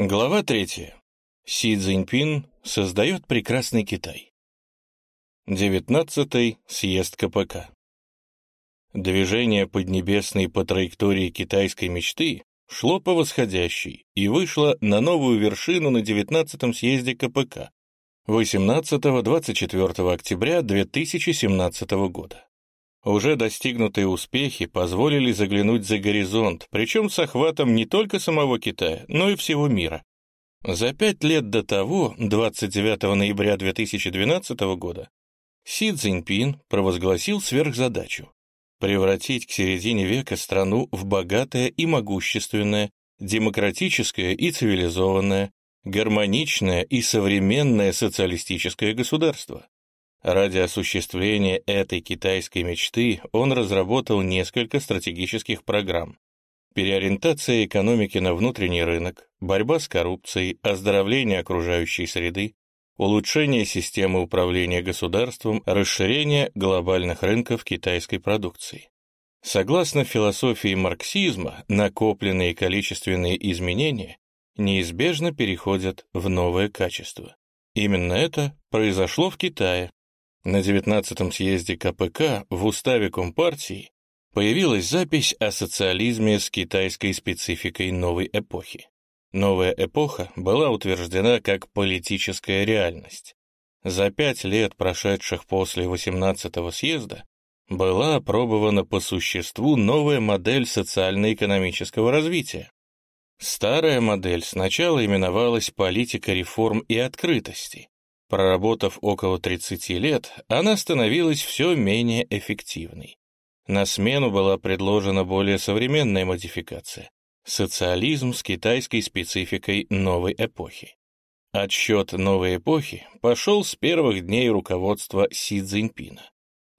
Глава третья. Си Цзиньпин создает прекрасный Китай. 19 съезд КПК. Движение Поднебесной по траектории китайской мечты шло по восходящей и вышло на новую вершину на 19 съезде КПК 18-24 октября 2017 года. Уже достигнутые успехи позволили заглянуть за горизонт, причем с охватом не только самого Китая, но и всего мира. За пять лет до того, 29 ноября 2012 года, Си Цзиньпин провозгласил сверхзадачу превратить к середине века страну в богатое и могущественное, демократическое и цивилизованное, гармоничное и современное социалистическое государство. Ради осуществления этой китайской мечты он разработал несколько стратегических программ. Переориентация экономики на внутренний рынок, борьба с коррупцией, оздоровление окружающей среды, улучшение системы управления государством, расширение глобальных рынков китайской продукции. Согласно философии марксизма, накопленные количественные изменения неизбежно переходят в новое качество. Именно это произошло в Китае, на 19-м съезде КПК в уставе Компартии появилась запись о социализме с китайской спецификой новой эпохи. Новая эпоха была утверждена как политическая реальность. За пять лет, прошедших после 18-го съезда, была опробована по существу новая модель социально-экономического развития. Старая модель сначала именовалась политика реформ и открытости, Проработав около 30 лет, она становилась все менее эффективной. На смену была предложена более современная модификация — социализм с китайской спецификой новой эпохи. Отсчет новой эпохи пошел с первых дней руководства Си Цзиньпина.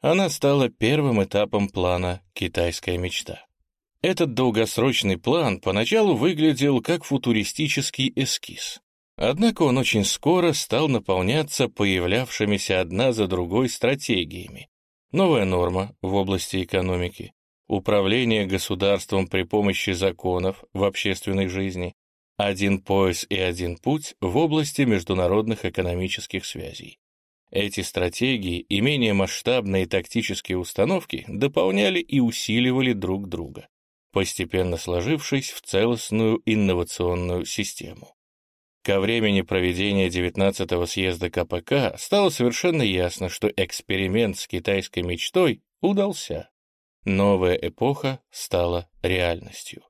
Она стала первым этапом плана «Китайская мечта». Этот долгосрочный план поначалу выглядел как футуристический эскиз. Однако он очень скоро стал наполняться появлявшимися одна за другой стратегиями. Новая норма в области экономики, управление государством при помощи законов в общественной жизни, один пояс и один путь в области международных экономических связей. Эти стратегии и менее масштабные тактические установки дополняли и усиливали друг друга, постепенно сложившись в целостную инновационную систему. Ко времени проведения 19-го съезда КПК стало совершенно ясно, что эксперимент с китайской мечтой удался. Новая эпоха стала реальностью.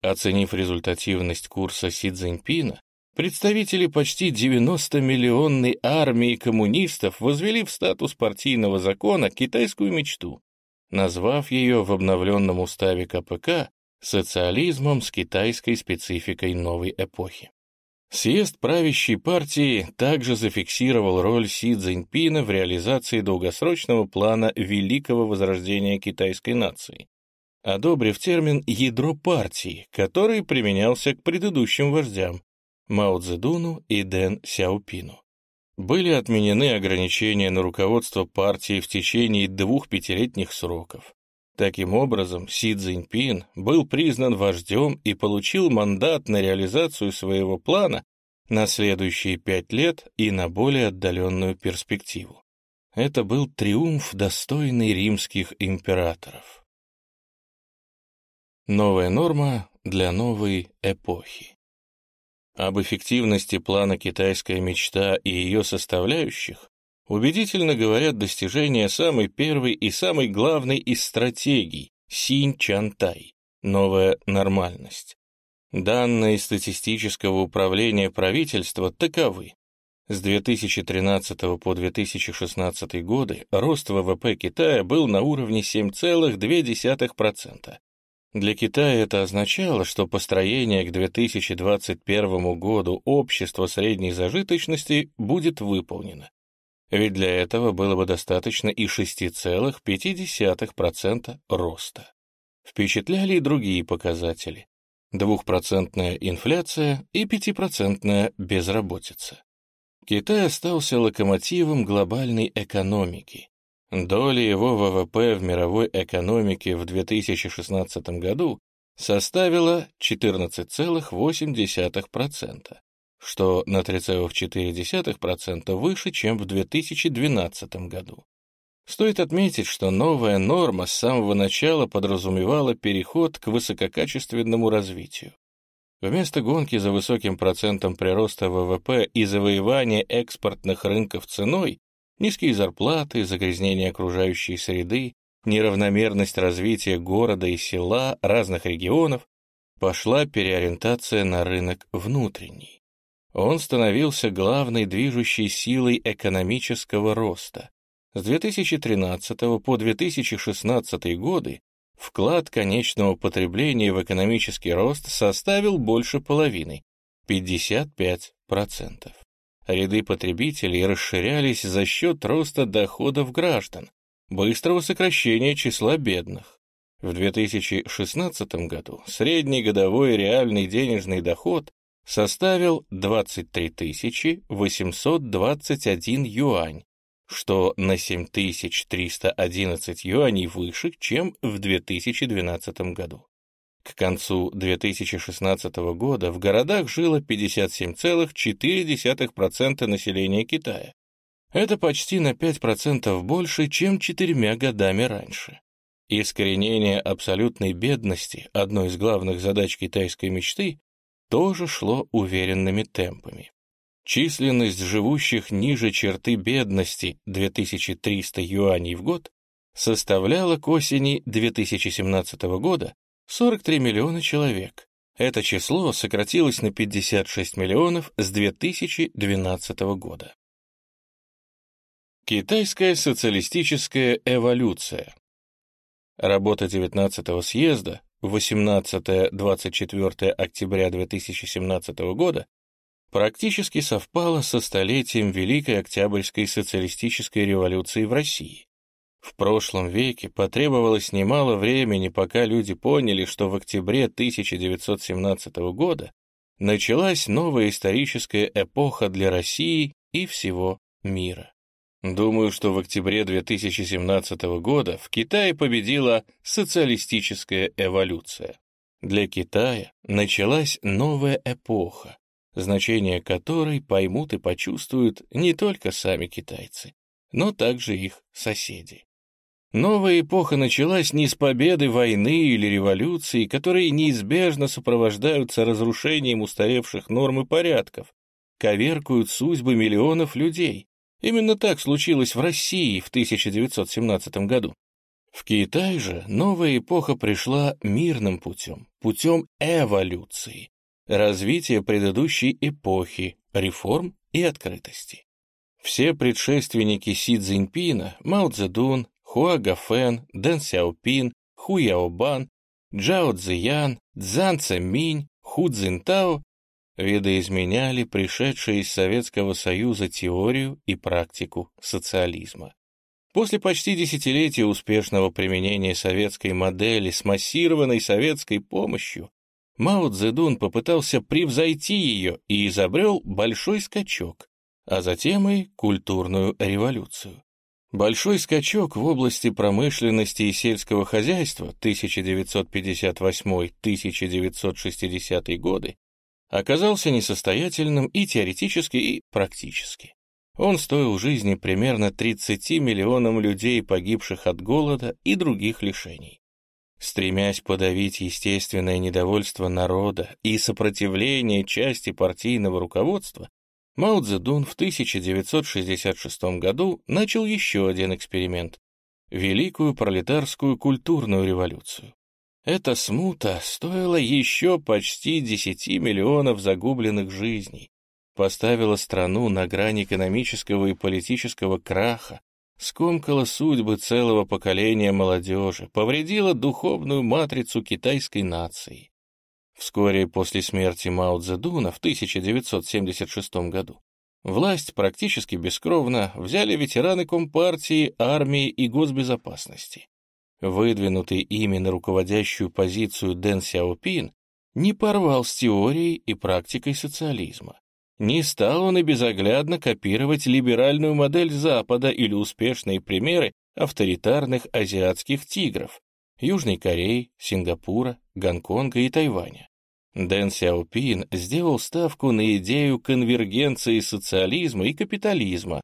Оценив результативность курса Си Цзиньпина, представители почти 90-миллионной армии коммунистов возвели в статус партийного закона китайскую мечту, назвав ее в обновленном уставе КПК социализмом с китайской спецификой новой эпохи. Съезд правящей партии также зафиксировал роль Си Цзиньпина в реализации долгосрочного плана великого возрождения китайской нации, одобрив термин «ядро партии», который применялся к предыдущим вождям Мао Цзэдуну и Дэн Сяопину. Были отменены ограничения на руководство партией в течение двух пятилетних сроков. Таким образом, Си Цзиньпин был признан вождем и получил мандат на реализацию своего плана на следующие пять лет и на более отдаленную перспективу. Это был триумф, достойный римских императоров. Новая норма для новой эпохи. Об эффективности плана «Китайская мечта» и ее составляющих убедительно говорят достижения самой первой и самой главной из стратегий Синь-Чантай — новая нормальность. Данные статистического управления правительства таковы. С 2013 по 2016 годы рост ВВП Китая был на уровне 7,2%. Для Китая это означало, что построение к 2021 году общества средней зажиточности будет выполнено. Ведь для этого было бы достаточно и 6,5% роста. Впечатляли и другие показатели. Двухпроцентная инфляция и пятипроцентная безработица. Китай остался локомотивом глобальной экономики. Доля его ВВП в мировой экономике в 2016 году составила 14,8%, что на 3,4% выше, чем в 2012 году. Стоит отметить, что новая норма с самого начала подразумевала переход к высококачественному развитию. Вместо гонки за высоким процентом прироста ВВП и завоевания экспортных рынков ценой, низкие зарплаты, загрязнение окружающей среды, неравномерность развития города и села разных регионов, пошла переориентация на рынок внутренний. Он становился главной движущей силой экономического роста. С 2013 по 2016 годы вклад конечного потребления в экономический рост составил больше половины — 55%. Ряды потребителей расширялись за счет роста доходов граждан, быстрого сокращения числа бедных. В 2016 году средний годовой реальный денежный доход составил 23 821 юань, что на 7311 юаней выше, чем в 2012 году. К концу 2016 года в городах жило 57,4% населения Китая. Это почти на 5% больше, чем четырьмя годами раньше. Искоренение абсолютной бедности, одной из главных задач китайской мечты, тоже шло уверенными темпами. Численность живущих ниже черты бедности 2300 юаней в год составляла к осени 2017 года 43 миллиона человек. Это число сократилось на 56 миллионов с 2012 года. Китайская социалистическая эволюция Работа 19-го съезда 18-24 октября 2017 года практически совпало со столетием Великой Октябрьской социалистической революции в России. В прошлом веке потребовалось немало времени, пока люди поняли, что в октябре 1917 года началась новая историческая эпоха для России и всего мира. Думаю, что в октябре 2017 года в Китае победила социалистическая эволюция. Для Китая началась новая эпоха, значение которой поймут и почувствуют не только сами китайцы, но также их соседи. Новая эпоха началась не с победы войны или революции, которые неизбежно сопровождаются разрушением устаревших норм и порядков, коверкуют судьбы миллионов людей. Именно так случилось в России в 1917 году. В Китае же новая эпоха пришла мирным путем, путем эволюции, развития предыдущей эпохи, реформ и открытости. Все предшественники Си Цзиньпина, Мао Цзэдун, Хуа Гафен, Дэн Сяопин, Ху Яобан, Джао Цзиян, Цзан Цзэминь, Ху Цзинтао видоизменяли пришедшие из Советского Союза теорию и практику социализма. После почти десятилетия успешного применения советской модели с массированной советской помощью Мао Цзэдун попытался превзойти ее и изобрел большой скачок, а затем и культурную революцию. Большой скачок в области промышленности и сельского хозяйства 1958-1960 годы оказался несостоятельным и теоретически, и практически. Он стоил жизни примерно 30 миллионам людей, погибших от голода и других лишений. Стремясь подавить естественное недовольство народа и сопротивление части партийного руководства, Мао Цзэдун в 1966 году начал еще один эксперимент — Великую пролетарскую культурную революцию. Эта смута стоила еще почти 10 миллионов загубленных жизней, поставила страну на грань экономического и политического краха, скомкала судьбы целого поколения молодежи, повредила духовную матрицу китайской нации. Вскоре после смерти Мао Цзэдуна в 1976 году власть практически бескровно взяли ветераны Компартии, армии и госбезопасности. Выдвинутый ими на руководящую позицию Дэн Сяопин не порвал с теорией и практикой социализма. Не стал он и безоглядно копировать либеральную модель Запада или успешные примеры авторитарных азиатских тигров, Южной Кореи, Сингапура, Гонконга и Тайваня. Дэн Сяопин сделал ставку на идею конвергенции социализма и капитализма.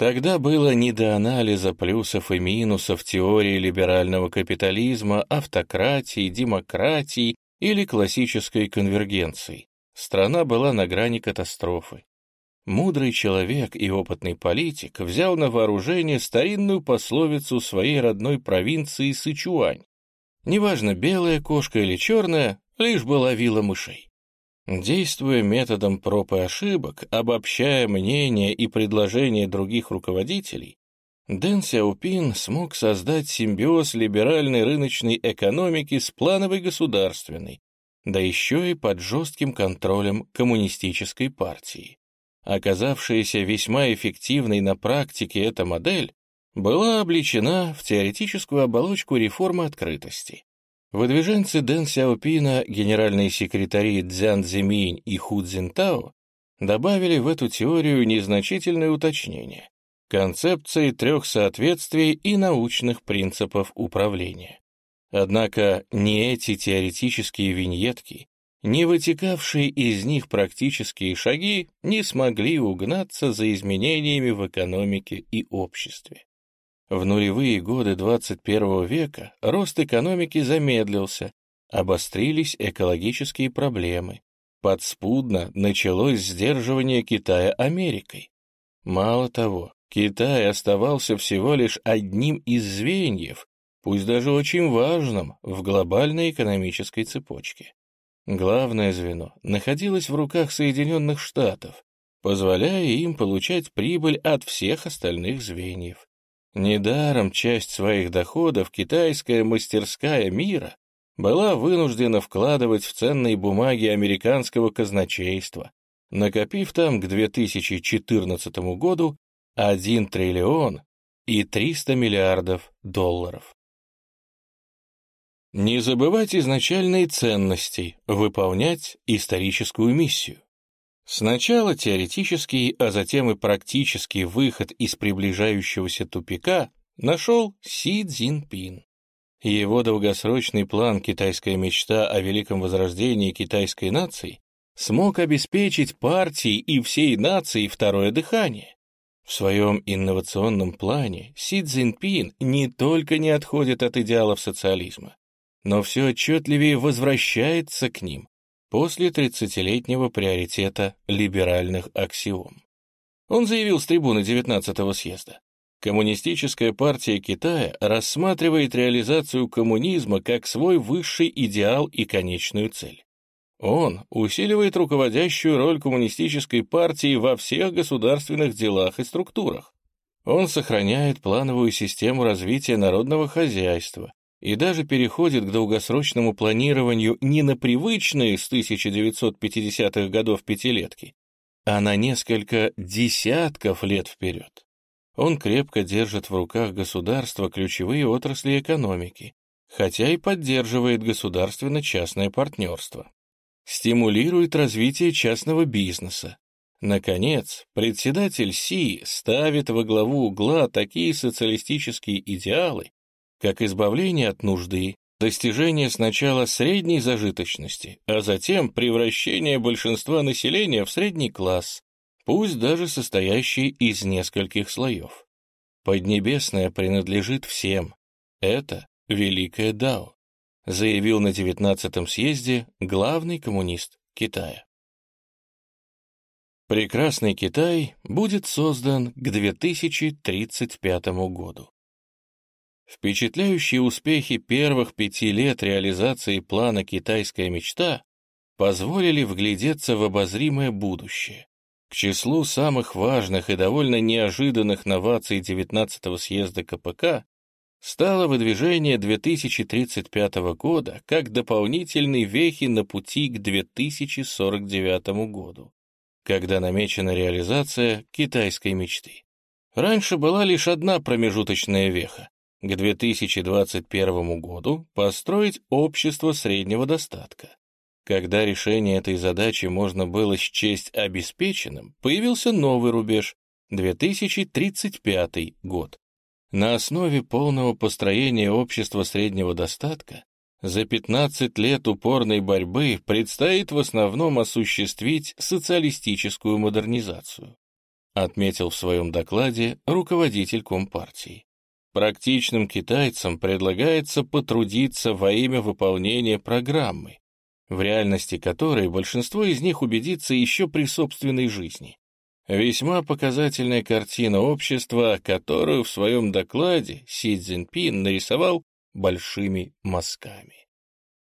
Тогда было не до анализа плюсов и минусов теории либерального капитализма, автократии, демократии или классической конвергенции. Страна была на грани катастрофы. Мудрый человек и опытный политик взял на вооружение старинную пословицу своей родной провинции Сычуань. Неважно, белая кошка или черная, лишь бы ловила мышей. Действуя методом проб и ошибок, обобщая мнения и предложения других руководителей, Дэн Сяопин смог создать симбиоз либеральной рыночной экономики с плановой государственной, да еще и под жестким контролем коммунистической партии. Оказавшаяся весьма эффективной на практике эта модель была обличена в теоретическую оболочку реформы открытости. Выдвиженцы Дэн Сяопина, генеральные секретари Цзян Цзиминь и Ху Цзинтао добавили в эту теорию незначительные уточнения, концепции трех соответствий и научных принципов управления. Однако ни эти теоретические виньетки, ни вытекавшие из них практические шаги не смогли угнаться за изменениями в экономике и обществе. В нулевые годы 21 века рост экономики замедлился, обострились экологические проблемы. Подспудно началось сдерживание Китая Америкой. Мало того, Китай оставался всего лишь одним из звеньев, пусть даже очень важным, в глобальной экономической цепочке. Главное звено находилось в руках Соединенных Штатов, позволяя им получать прибыль от всех остальных звеньев. Недаром часть своих доходов китайская мастерская мира была вынуждена вкладывать в ценные бумаги американского казначейства, накопив там к 2014 году 1 триллион и 300 миллиардов долларов. Не забывать изначальные ценности, выполнять историческую миссию. Сначала теоретический, а затем и практический выход из приближающегося тупика нашел Си Цзиньпин. Его долгосрочный план «Китайская мечта о великом возрождении китайской нации» смог обеспечить партии и всей нации второе дыхание. В своем инновационном плане Си Цзиньпин не только не отходит от идеалов социализма, но все отчетливее возвращается к ним, после 30-летнего приоритета либеральных аксиом. Он заявил с трибуны 19-го съезда. Коммунистическая партия Китая рассматривает реализацию коммунизма как свой высший идеал и конечную цель. Он усиливает руководящую роль коммунистической партии во всех государственных делах и структурах. Он сохраняет плановую систему развития народного хозяйства, и даже переходит к долгосрочному планированию не на привычные с 1950-х годов пятилетки, а на несколько десятков лет вперед. Он крепко держит в руках государства ключевые отрасли экономики, хотя и поддерживает государственно-частное партнерство. Стимулирует развитие частного бизнеса. Наконец, председатель Си ставит во главу угла такие социалистические идеалы, как избавление от нужды, достижение сначала средней зажиточности, а затем превращение большинства населения в средний класс, пусть даже состоящий из нескольких слоев. Поднебесное принадлежит всем. Это великое Дао, заявил на 19-м съезде главный коммунист Китая. Прекрасный Китай будет создан к 2035 году. Впечатляющие успехи первых пяти лет реализации плана «Китайская мечта» позволили вглядеться в обозримое будущее. К числу самых важных и довольно неожиданных новаций 19-го съезда КПК стало выдвижение 2035 года как дополнительной вехи на пути к 2049 году, когда намечена реализация китайской мечты. Раньше была лишь одна промежуточная веха к 2021 году построить общество среднего достатка. Когда решение этой задачи можно было счесть обеспеченным, появился новый рубеж — 2035 год. На основе полного построения общества среднего достатка за 15 лет упорной борьбы предстоит в основном осуществить социалистическую модернизацию, отметил в своем докладе руководитель Компартии. Практичным китайцам предлагается потрудиться во имя выполнения программы, в реальности которой большинство из них убедится еще при собственной жизни. Весьма показательная картина общества, которую в своем докладе Си Цзиньпин нарисовал большими мазками.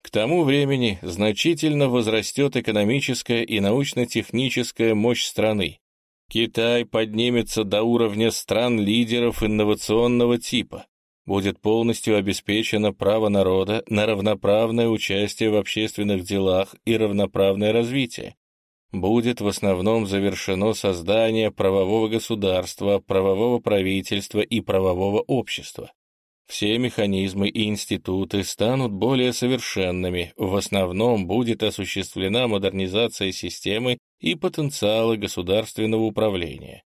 К тому времени значительно возрастет экономическая и научно-техническая мощь страны. Китай поднимется до уровня стран-лидеров инновационного типа. Будет полностью обеспечено право народа на равноправное участие в общественных делах и равноправное развитие. Будет в основном завершено создание правового государства, правового правительства и правового общества. Все механизмы и институты станут более совершенными, в основном будет осуществлена модернизация системы и потенциала государственного управления.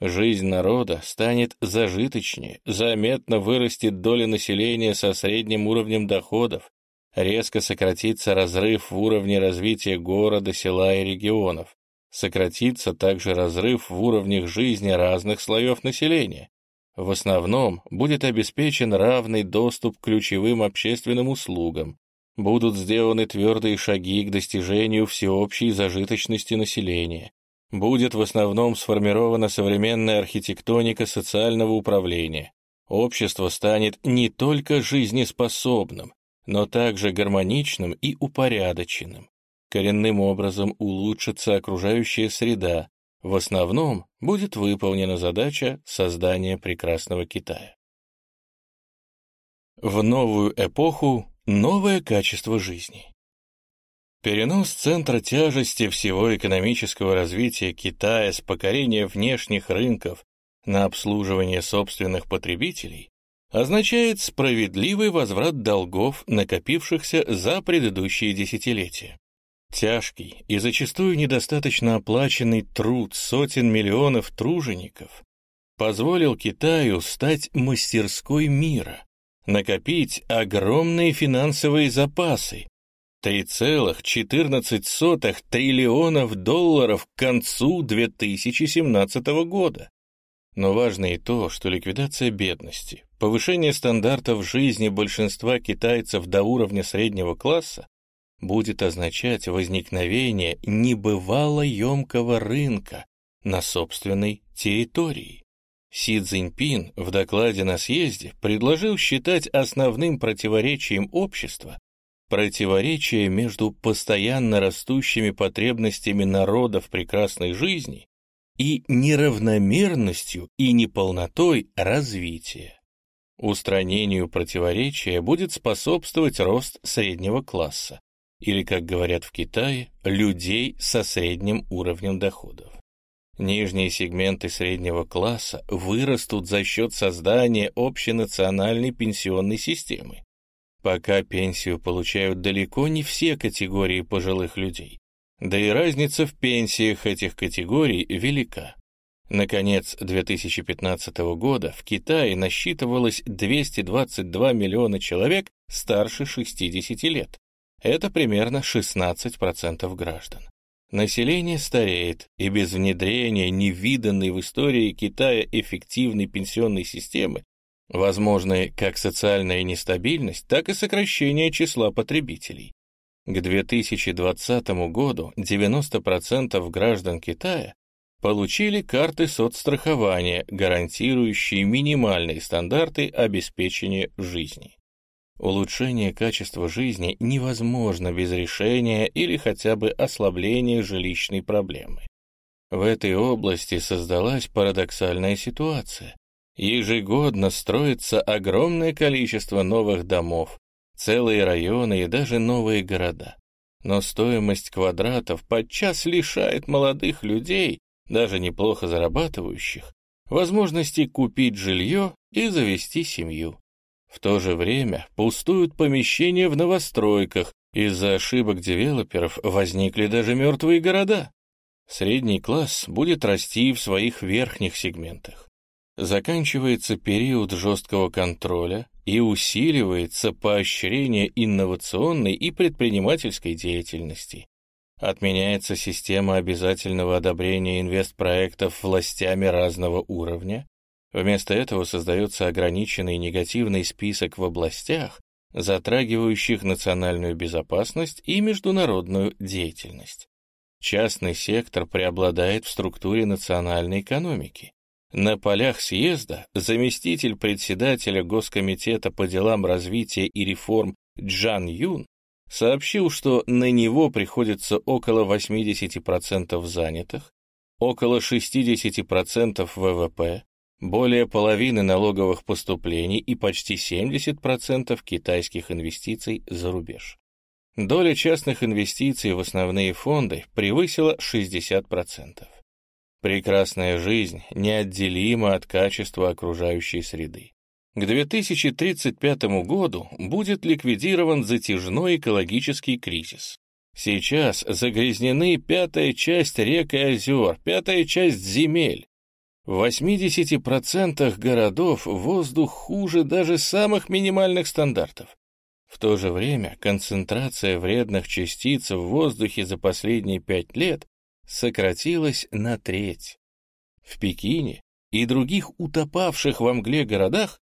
Жизнь народа станет зажиточнее, заметно вырастет доля населения со средним уровнем доходов, резко сократится разрыв в уровне развития города, села и регионов, сократится также разрыв в уровнях жизни разных слоев населения, в основном будет обеспечен равный доступ к ключевым общественным услугам, будут сделаны твердые шаги к достижению всеобщей зажиточности населения, будет в основном сформирована современная архитектоника социального управления, общество станет не только жизнеспособным, но также гармоничным и упорядоченным. Коренным образом улучшится окружающая среда, в основном будет выполнена задача создания прекрасного Китая. В новую эпоху новое качество жизни. Перенос центра тяжести всего экономического развития Китая с покорения внешних рынков на обслуживание собственных потребителей означает справедливый возврат долгов, накопившихся за предыдущие десятилетия. Тяжкий и зачастую недостаточно оплаченный труд сотен миллионов тружеников позволил Китаю стать мастерской мира, накопить огромные финансовые запасы, 3,14 триллионов долларов к концу 2017 года. Но важно и то, что ликвидация бедности, повышение стандартов жизни большинства китайцев до уровня среднего класса будет означать возникновение небывало емкого рынка на собственной территории. Си Цзиньпин в докладе на съезде предложил считать основным противоречием общества противоречие между постоянно растущими потребностями народа в прекрасной жизни и неравномерностью и неполнотой развития. Устранению противоречия будет способствовать рост среднего класса, или, как говорят в Китае, людей со средним уровнем доходов. Нижние сегменты среднего класса вырастут за счет создания общенациональной пенсионной системы. Пока пенсию получают далеко не все категории пожилых людей, да и разница в пенсиях этих категорий велика. Наконец 2015 года в Китае насчитывалось 222 миллиона человек старше 60 лет, это примерно 16% граждан. Население стареет, и без внедрения невиданной в истории Китая эффективной пенсионной системы возможны как социальная нестабильность, так и сокращение числа потребителей. К 2020 году 90% граждан Китая получили карты соцстрахования, гарантирующие минимальные стандарты обеспечения жизни. Улучшение качества жизни невозможно без решения или хотя бы ослабления жилищной проблемы. В этой области создалась парадоксальная ситуация. Ежегодно строится огромное количество новых домов, целые районы и даже новые города. Но стоимость квадратов подчас лишает молодых людей, даже неплохо зарабатывающих, возможности купить жилье и завести семью. В то же время пустуют помещения в новостройках, из-за ошибок девелоперов возникли даже мертвые города. Средний класс будет расти в своих верхних сегментах. заканчивается период жесткого контроля и усиливается поощрение инновационной и предпринимательской деятельности. Отменяется система обязательного одобрения инвестпроектов властями разного уровня. Вместо этого создается ограниченный негативный список в областях, затрагивающих национальную безопасность и международную деятельность. Частный сектор преобладает в структуре национальной экономики. На полях съезда заместитель председателя Госкомитета по делам развития и реформ Джан Юн сообщил, что на него приходится около 80% занятых, около 60% ВВП, более половины налоговых поступлений и почти 70% китайских инвестиций за рубеж. Доля частных инвестиций в основные фонды превысила 60%. Прекрасная жизнь неотделима от качества окружающей среды. К 2035 году будет ликвидирован затяжной экологический кризис. Сейчас загрязнены пятая часть рек и озер, пятая часть земель. В 80% городов воздух хуже даже самых минимальных стандартов. В то же время концентрация вредных частиц в воздухе за последние пять лет сократилась на треть. В Пекине и других утопавших во мгле городах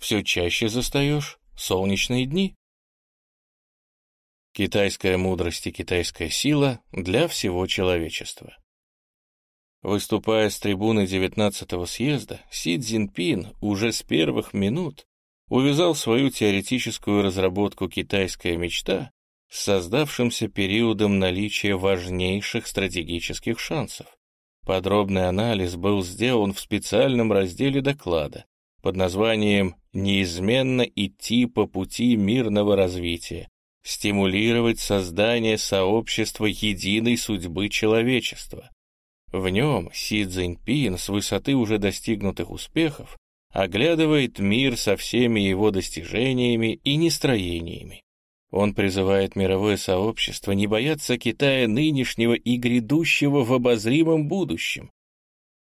все чаще застаешь солнечные дни. Китайская мудрость и китайская сила для всего человечества. Выступая с трибуны 19-го съезда, Си Цзиньпин уже с первых минут увязал свою теоретическую разработку «Китайская мечта» с создавшимся периодом наличия важнейших стратегических шансов. Подробный анализ был сделан в специальном разделе доклада под названием «Неизменно идти по пути мирного развития, стимулировать создание сообщества единой судьбы человечества». В нем Си Цзиньпин с высоты уже достигнутых успехов оглядывает мир со всеми его достижениями и нестроениями. Он призывает мировое сообщество не бояться Китая нынешнего и грядущего в обозримом будущем.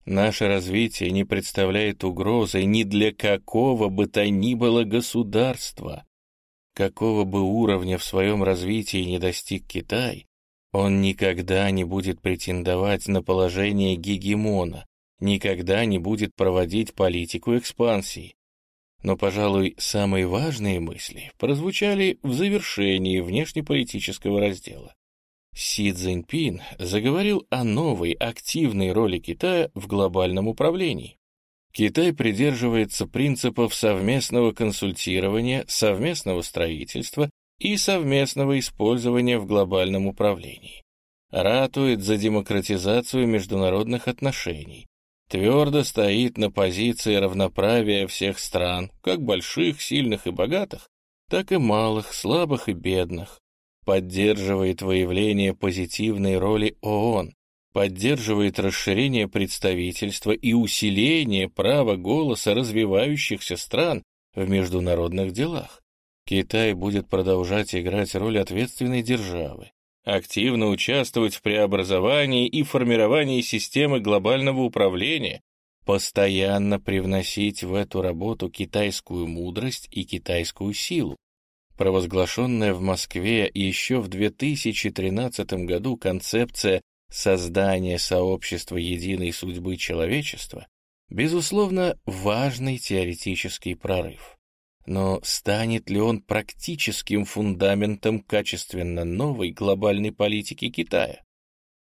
Наше развитие не представляет угрозы ни для какого бы то ни было государства. Какого бы уровня в своем развитии не достиг Китай, он никогда не будет претендовать на положение гегемона, никогда не будет проводить политику экспансии, но, пожалуй, самые важные мысли прозвучали в завершении внешнеполитического раздела. Си Цзиньпин заговорил о новой активной роли Китая в глобальном управлении. Китай придерживается принципов совместного консультирования, совместного строительства и совместного использования в глобальном управлении. Ратует за демократизацию международных отношений, твердо стоит на позиции равноправия всех стран, как больших, сильных и богатых, так и малых, слабых и бедных, поддерживает выявление позитивной роли ООН, поддерживает расширение представительства и усиление права голоса развивающихся стран в международных делах. Китай будет продолжать играть роль ответственной державы, активно участвовать в преобразовании и формировании системы глобального управления, постоянно привносить в эту работу китайскую мудрость и китайскую силу. Провозглашенная в Москве еще в 2013 году концепция создания сообщества единой судьбы человечества, безусловно, важный теоретический прорыв но станет ли он практическим фундаментом качественно новой глобальной политики Китая?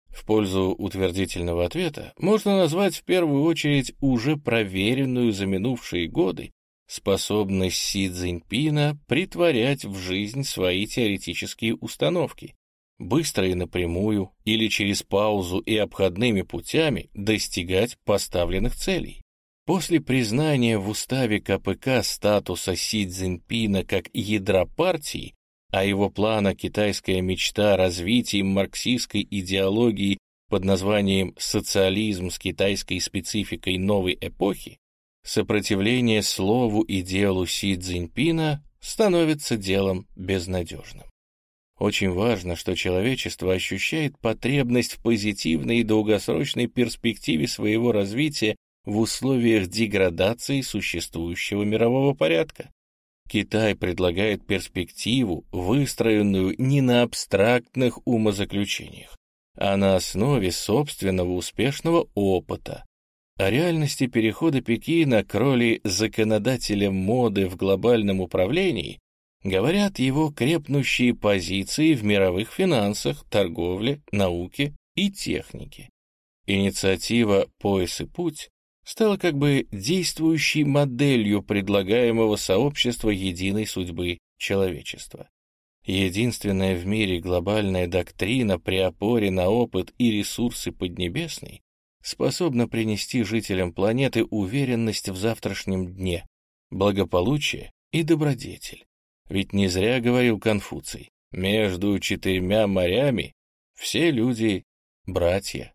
В пользу утвердительного ответа можно назвать в первую очередь уже проверенную за минувшие годы способность Си Цзиньпина притворять в жизнь свои теоретические установки, быстро и напрямую или через паузу и обходными путями достигать поставленных целей. После признания в уставе КПК статуса Си Цзиньпина как ядра партии, а его плана «Китайская мечта» развитием марксистской идеологии под названием «Социализм с китайской спецификой новой эпохи», сопротивление слову и делу Си Цзиньпина становится делом безнадежным. Очень важно, что человечество ощущает потребность в позитивной и долгосрочной перспективе своего развития в условиях деградации существующего мирового порядка. Китай предлагает перспективу, выстроенную не на абстрактных умозаключениях, а на основе собственного успешного опыта. О реальности перехода Пекина к роли законодателя моды в глобальном управлении говорят его крепнущие позиции в мировых финансах, торговле, науке и технике. Инициатива «Пояс и путь» стала как бы действующей моделью предлагаемого сообщества единой судьбы человечества. Единственная в мире глобальная доктрина при опоре на опыт и ресурсы Поднебесной способна принести жителям планеты уверенность в завтрашнем дне, благополучие и добродетель. Ведь не зря говорил Конфуций, между четырьмя морями все люди — братья.